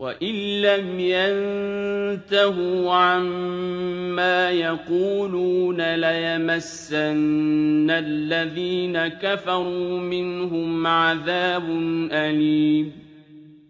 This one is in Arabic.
وإن لم ينتهوا عما يقولون ليمسن الذين كفروا منهم عذاب أليم